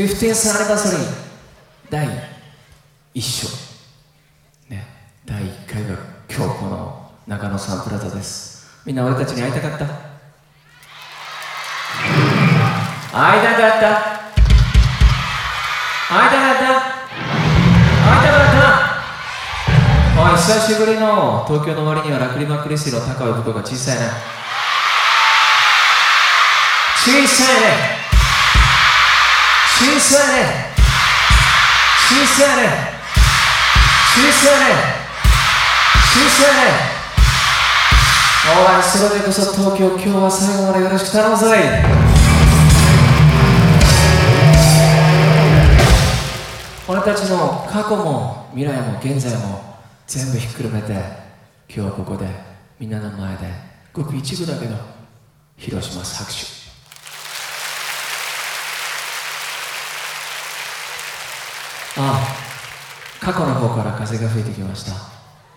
15th アニバーサリー第1章。ね。第1回が今日この中野サンプラザです。みんな俺たちに会いたかった？会いたかった？会いたかった？会いたかった？おい久しぶりの東京の割にはラクリマクリスティの高いことが小さいな小さいね。おいそれでこそ東京今日は最後までよろしく頼むぞい。俺たちの過去も未来も現在も全部ひっくるめて今日はここでみんなの前でごく一部だけど披露します拍手ああ過去の方から風が吹いてきました。